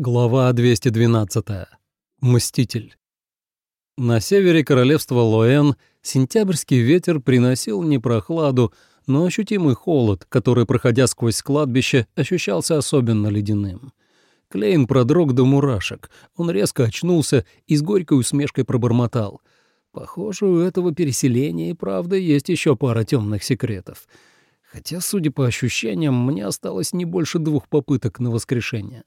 Глава 212. Мститель. На севере королевства Лоэн сентябрьский ветер приносил не прохладу, но ощутимый холод, который, проходя сквозь кладбище, ощущался особенно ледяным. Клейн продрог до мурашек. Он резко очнулся и с горькой усмешкой пробормотал. «Похоже, у этого переселения и правда есть еще пара темных секретов. Хотя, судя по ощущениям, мне осталось не больше двух попыток на воскрешение».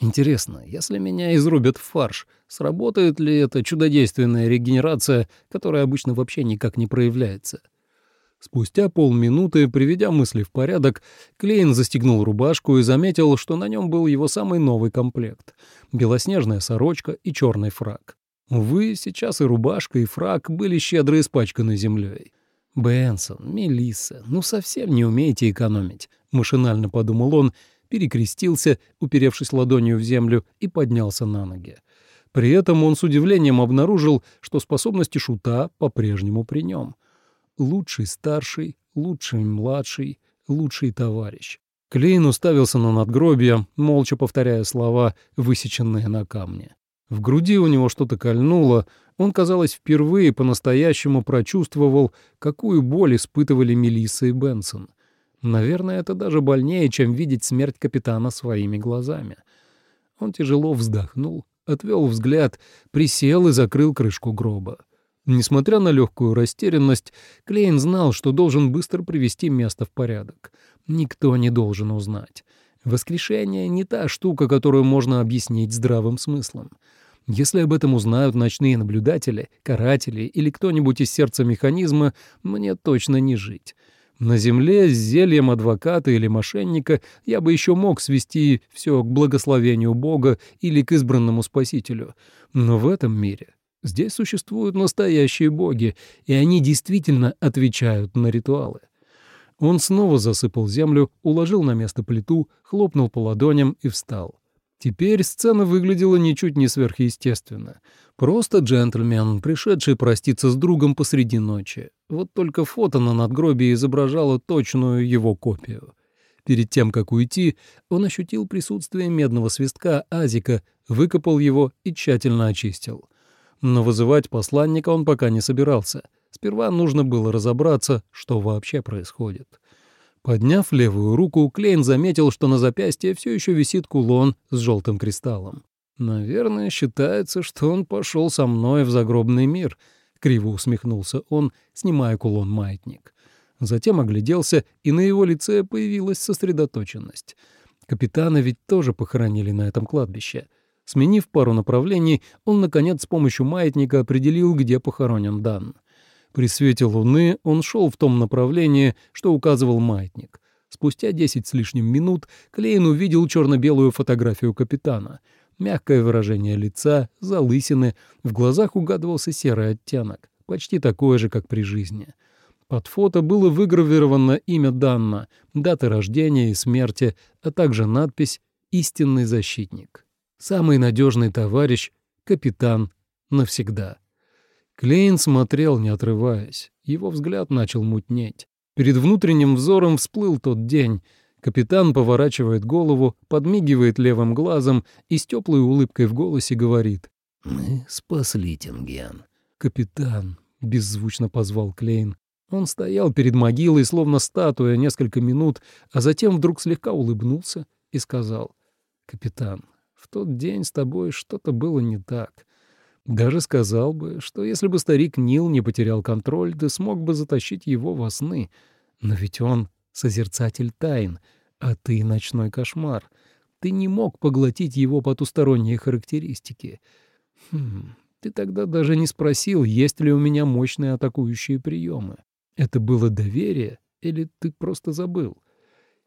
Интересно, если меня изрубят в фарш, сработает ли эта чудодейственная регенерация, которая обычно вообще никак не проявляется? Спустя полминуты, приведя мысли в порядок, Клейн застегнул рубашку и заметил, что на нем был его самый новый комплект — белоснежная сорочка и черный фраг. Увы, сейчас и рубашка, и фраг были щедро испачканы землей. «Бенсон, Мелисса, ну совсем не умеете экономить», — машинально подумал он перекрестился, уперевшись ладонью в землю, и поднялся на ноги. При этом он с удивлением обнаружил, что способности шута по-прежнему при нем. Лучший старший, лучший младший, лучший товарищ. Клейн уставился на надгробие, молча повторяя слова, высеченные на камне. В груди у него что-то кольнуло, он, казалось, впервые по-настоящему прочувствовал, какую боль испытывали Мелисса и Бенсон. Наверное, это даже больнее, чем видеть смерть капитана своими глазами. Он тяжело вздохнул, отвел взгляд, присел и закрыл крышку гроба. Несмотря на легкую растерянность, Клейн знал, что должен быстро привести место в порядок. Никто не должен узнать. Воскрешение — не та штука, которую можно объяснить здравым смыслом. Если об этом узнают ночные наблюдатели, каратели или кто-нибудь из сердца механизма, мне точно не жить. На земле с зельем адвоката или мошенника я бы еще мог свести все к благословению Бога или к избранному Спасителю. Но в этом мире здесь существуют настоящие боги, и они действительно отвечают на ритуалы. Он снова засыпал землю, уложил на место плиту, хлопнул по ладоням и встал. Теперь сцена выглядела ничуть не сверхъестественно. Просто джентльмен, пришедший проститься с другом посреди ночи. Вот только фото на надгробии изображало точную его копию. Перед тем, как уйти, он ощутил присутствие медного свистка Азика, выкопал его и тщательно очистил. Но вызывать посланника он пока не собирался. Сперва нужно было разобраться, что вообще происходит. Подняв левую руку, Клейн заметил, что на запястье все еще висит кулон с желтым кристаллом. «Наверное, считается, что он пошел со мной в загробный мир», — криво усмехнулся он, снимая кулон-маятник. Затем огляделся, и на его лице появилась сосредоточенность. Капитана ведь тоже похоронили на этом кладбище. Сменив пару направлений, он, наконец, с помощью маятника определил, где похоронен Дан. При свете луны он шел в том направлении, что указывал маятник. Спустя десять с лишним минут Клейн увидел черно-белую фотографию капитана. Мягкое выражение лица, залысины, в глазах угадывался серый оттенок, почти такой же, как при жизни. Под фото было выгравировано имя Данна, дата рождения и смерти, а также надпись «Истинный защитник». Самый надежный товарищ, капитан, навсегда. Клейн смотрел, не отрываясь. Его взгляд начал мутнеть. Перед внутренним взором всплыл тот день. Капитан поворачивает голову, подмигивает левым глазом и с теплой улыбкой в голосе говорит. «Мы спасли Тинген». «Капитан», — беззвучно позвал Клейн. Он стоял перед могилой, словно статуя, несколько минут, а затем вдруг слегка улыбнулся и сказал. «Капитан, в тот день с тобой что-то было не так. Даже сказал бы, что если бы старик Нил не потерял контроль, ты смог бы затащить его во сны. Но ведь он — созерцатель тайн, а ты — ночной кошмар. Ты не мог поглотить его потусторонние характеристики. Хм, ты тогда даже не спросил, есть ли у меня мощные атакующие приемы. Это было доверие или ты просто забыл?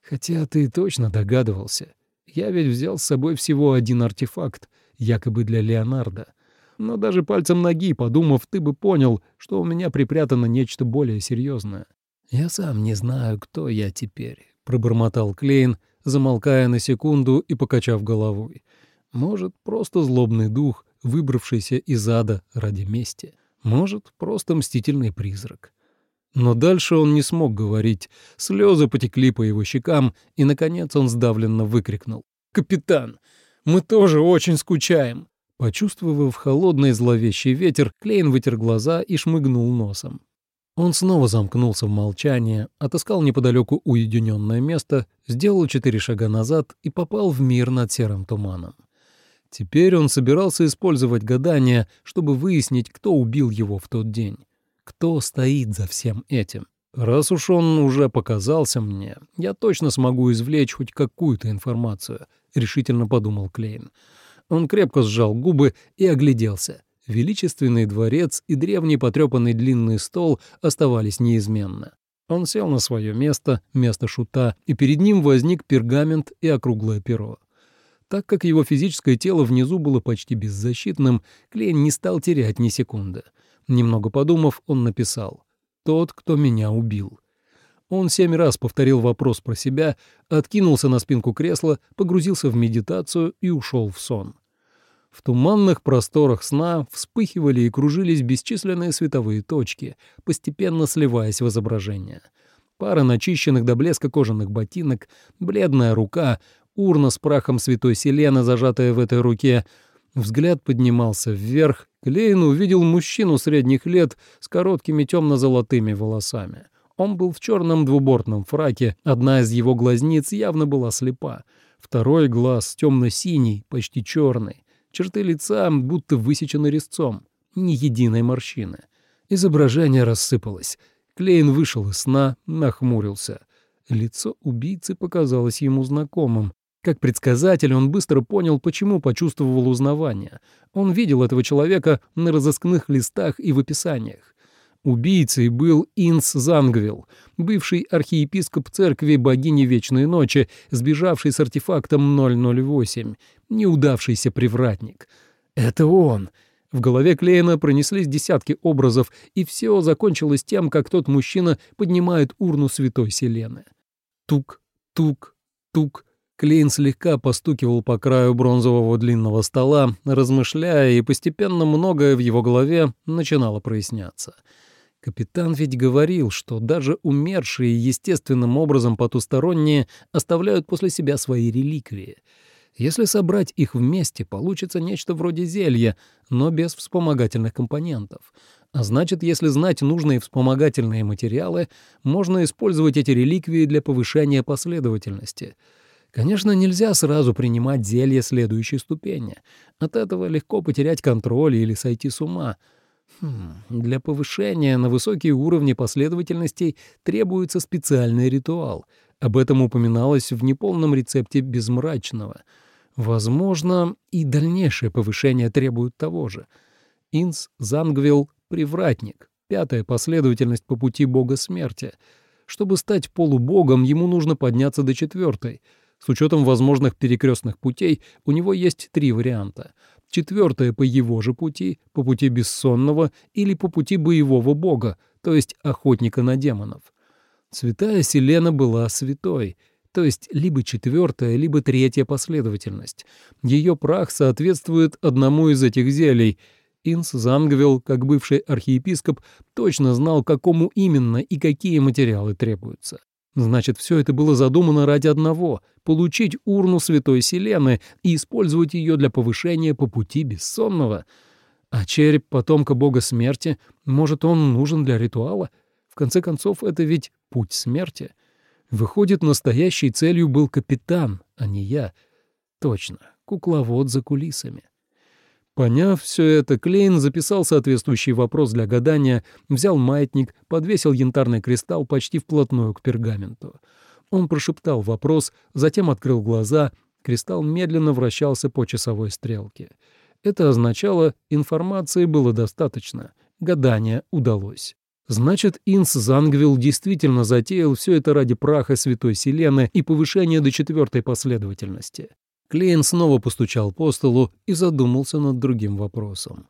Хотя ты точно догадывался. Я ведь взял с собой всего один артефакт, якобы для Леонардо но даже пальцем ноги, подумав, ты бы понял, что у меня припрятано нечто более серьезное. «Я сам не знаю, кто я теперь», — пробормотал Клейн, замолкая на секунду и покачав головой. «Может, просто злобный дух, выбравшийся из ада ради мести. Может, просто мстительный призрак». Но дальше он не смог говорить. Слезы потекли по его щекам, и, наконец, он сдавленно выкрикнул. «Капитан, Мы тоже очень скучаем». Почувствовав холодный зловещий ветер, Клейн вытер глаза и шмыгнул носом. Он снова замкнулся в молчание, отыскал неподалеку уединенное место, сделал четыре шага назад и попал в мир над серым туманом. Теперь он собирался использовать гадание, чтобы выяснить, кто убил его в тот день. Кто стоит за всем этим. Раз уж он уже показался мне, я точно смогу извлечь хоть какую-то информацию, решительно подумал Клейн. Он крепко сжал губы и огляделся. Величественный дворец и древний потрепанный длинный стол оставались неизменно. Он сел на свое место, место шута, и перед ним возник пергамент и округлое перо. Так как его физическое тело внизу было почти беззащитным, Клейн не стал терять ни секунды. Немного подумав, он написал «Тот, кто меня убил». Он семь раз повторил вопрос про себя, откинулся на спинку кресла, погрузился в медитацию и ушел в сон. В туманных просторах сна вспыхивали и кружились бесчисленные световые точки, постепенно сливаясь в изображение. Пара начищенных до блеска кожаных ботинок, бледная рука, урна с прахом святой Селены, зажатая в этой руке. Взгляд поднимался вверх. Клейн увидел мужчину средних лет с короткими темно-золотыми волосами. Он был в черном двубортном фраке, одна из его глазниц явно была слепа. Второй глаз темно-синий, почти черный. Черты лица будто высечены резцом. Ни единой морщины. Изображение рассыпалось. Клейн вышел из сна, нахмурился. Лицо убийцы показалось ему знакомым. Как предсказатель он быстро понял, почему почувствовал узнавание. Он видел этого человека на разыскных листах и в описаниях. Убийцей был Инс Зангвилл, бывший архиепископ церкви богини Вечной Ночи, сбежавший с артефактом 008, неудавшийся привратник. Это он. В голове Клейна пронеслись десятки образов, и все закончилось тем, как тот мужчина поднимает урну святой Селены. Тук, тук, тук. Клейн слегка постукивал по краю бронзового длинного стола, размышляя, и постепенно многое в его голове начинало проясняться — Капитан ведь говорил, что даже умершие естественным образом потусторонние оставляют после себя свои реликвии. Если собрать их вместе, получится нечто вроде зелья, но без вспомогательных компонентов. А значит, если знать нужные вспомогательные материалы, можно использовать эти реликвии для повышения последовательности. Конечно, нельзя сразу принимать зелье следующей ступени. От этого легко потерять контроль или сойти с ума — для повышения на высокие уровни последовательностей требуется специальный ритуал. Об этом упоминалось в неполном рецепте безмрачного. Возможно, и дальнейшее повышение требует того же. Инс Зангвилл — привратник, пятая последовательность по пути бога смерти. Чтобы стать полубогом, ему нужно подняться до четвертой. С учетом возможных перекрестных путей у него есть три варианта — четвертое по его же пути, по пути бессонного или по пути боевого бога, то есть охотника на демонов. Святая Селена была святой, то есть либо четвертая, либо третья последовательность. Ее прах соответствует одному из этих зелий. Инс Зангвилл, как бывший архиепископ, точно знал, какому именно и какие материалы требуются. Значит, все это было задумано ради одного — получить урну Святой Селены и использовать ее для повышения по пути бессонного. А череп потомка бога смерти, может, он нужен для ритуала? В конце концов, это ведь путь смерти. Выходит, настоящей целью был капитан, а не я. Точно, кукловод за кулисами. Поняв все это, Клейн записал соответствующий вопрос для гадания, взял маятник, подвесил янтарный кристалл почти вплотную к пергаменту. Он прошептал вопрос, затем открыл глаза, кристалл медленно вращался по часовой стрелке. Это означало, информации было достаточно, гадание удалось. Значит, Инс Зангвилл действительно затеял все это ради праха Святой Селены и повышения до четвертой последовательности. Клейн снова постучал по столу и задумался над другим вопросом.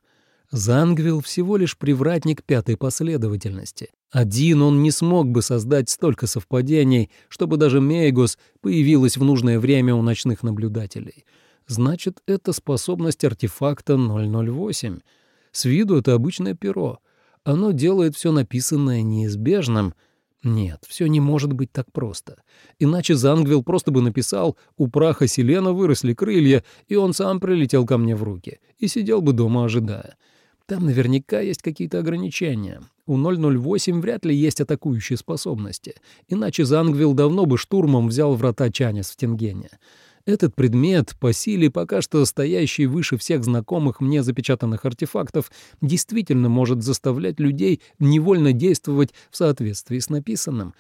Зангвилл всего лишь привратник пятой последовательности. Один он не смог бы создать столько совпадений, чтобы даже Мейгос появилась в нужное время у ночных наблюдателей. Значит, это способность артефакта 008. С виду это обычное перо. Оно делает все написанное неизбежным — Нет, все не может быть так просто. Иначе Зангвилл просто бы написал «У праха Селена выросли крылья, и он сам прилетел ко мне в руки» и сидел бы дома, ожидая. Там наверняка есть какие-то ограничения. У 008 вряд ли есть атакующие способности, иначе Зангвилл давно бы штурмом взял врата Чанис в Тенгене. Этот предмет, по силе пока что стоящий выше всех знакомых мне запечатанных артефактов, действительно может заставлять людей невольно действовать в соответствии с написанным.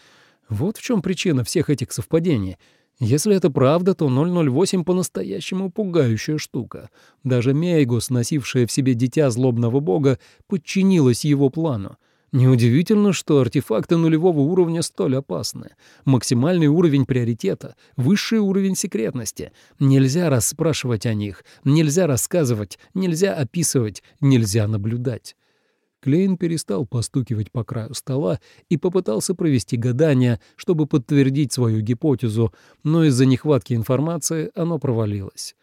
Вот в чем причина всех этих совпадений. Если это правда, то 008 по-настоящему пугающая штука. Даже Мейгус, носившая в себе дитя злобного бога, подчинилась его плану. Неудивительно, что артефакты нулевого уровня столь опасны. Максимальный уровень приоритета, высший уровень секретности. Нельзя расспрашивать о них, нельзя рассказывать, нельзя описывать, нельзя наблюдать. Клейн перестал постукивать по краю стола и попытался провести гадание, чтобы подтвердить свою гипотезу, но из-за нехватки информации оно провалилось.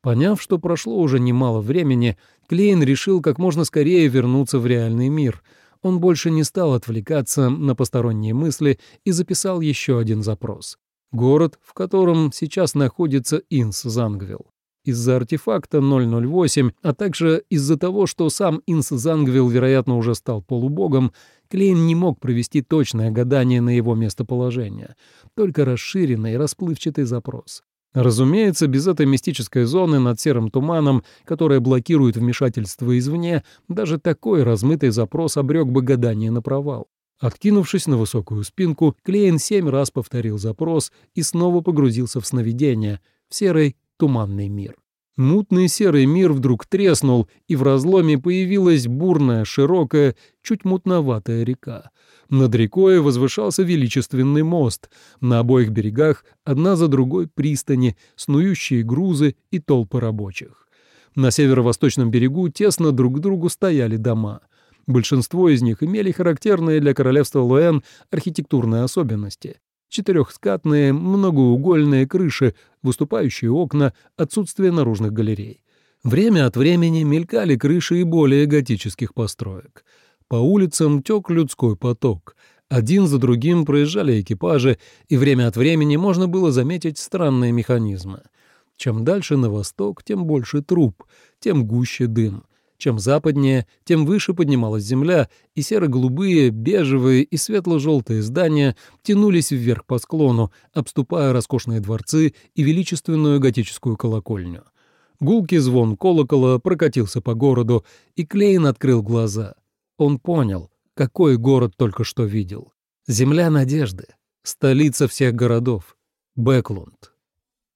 Поняв, что прошло уже немало времени, Клейн решил как можно скорее вернуться в реальный мир — он больше не стал отвлекаться на посторонние мысли и записал еще один запрос. Город, в котором сейчас находится Инс Зангвилл. Из-за артефакта 008, а также из-за того, что сам Инс Зангвилл, вероятно, уже стал полубогом, Клейн не мог провести точное гадание на его местоположение, только расширенный расплывчатый запрос. Разумеется, без этой мистической зоны над серым туманом, которая блокирует вмешательство извне, даже такой размытый запрос обрек бы гадание на провал. Откинувшись на высокую спинку, Клейн семь раз повторил запрос и снова погрузился в сновидение, в серый туманный мир. Мутный серый мир вдруг треснул, и в разломе появилась бурная, широкая, чуть мутноватая река. Над рекой возвышался величественный мост. На обоих берегах одна за другой пристани, снующие грузы и толпы рабочих. На северо-восточном берегу тесно друг к другу стояли дома. Большинство из них имели характерные для королевства Луэн архитектурные особенности. Четырехскатные, многоугольные крыши, выступающие окна, отсутствие наружных галерей. Время от времени мелькали крыши и более готических построек — по улицам тек людской поток. Один за другим проезжали экипажи, и время от времени можно было заметить странные механизмы. Чем дальше на восток, тем больше труп, тем гуще дым. Чем западнее, тем выше поднималась земля, и серо-голубые, бежевые и светло-желтые здания тянулись вверх по склону, обступая роскошные дворцы и величественную готическую колокольню. Гулкий звон колокола прокатился по городу, и Клейн открыл глаза. Он понял, какой город только что видел. Земля надежды, столица всех городов, Бэклунд.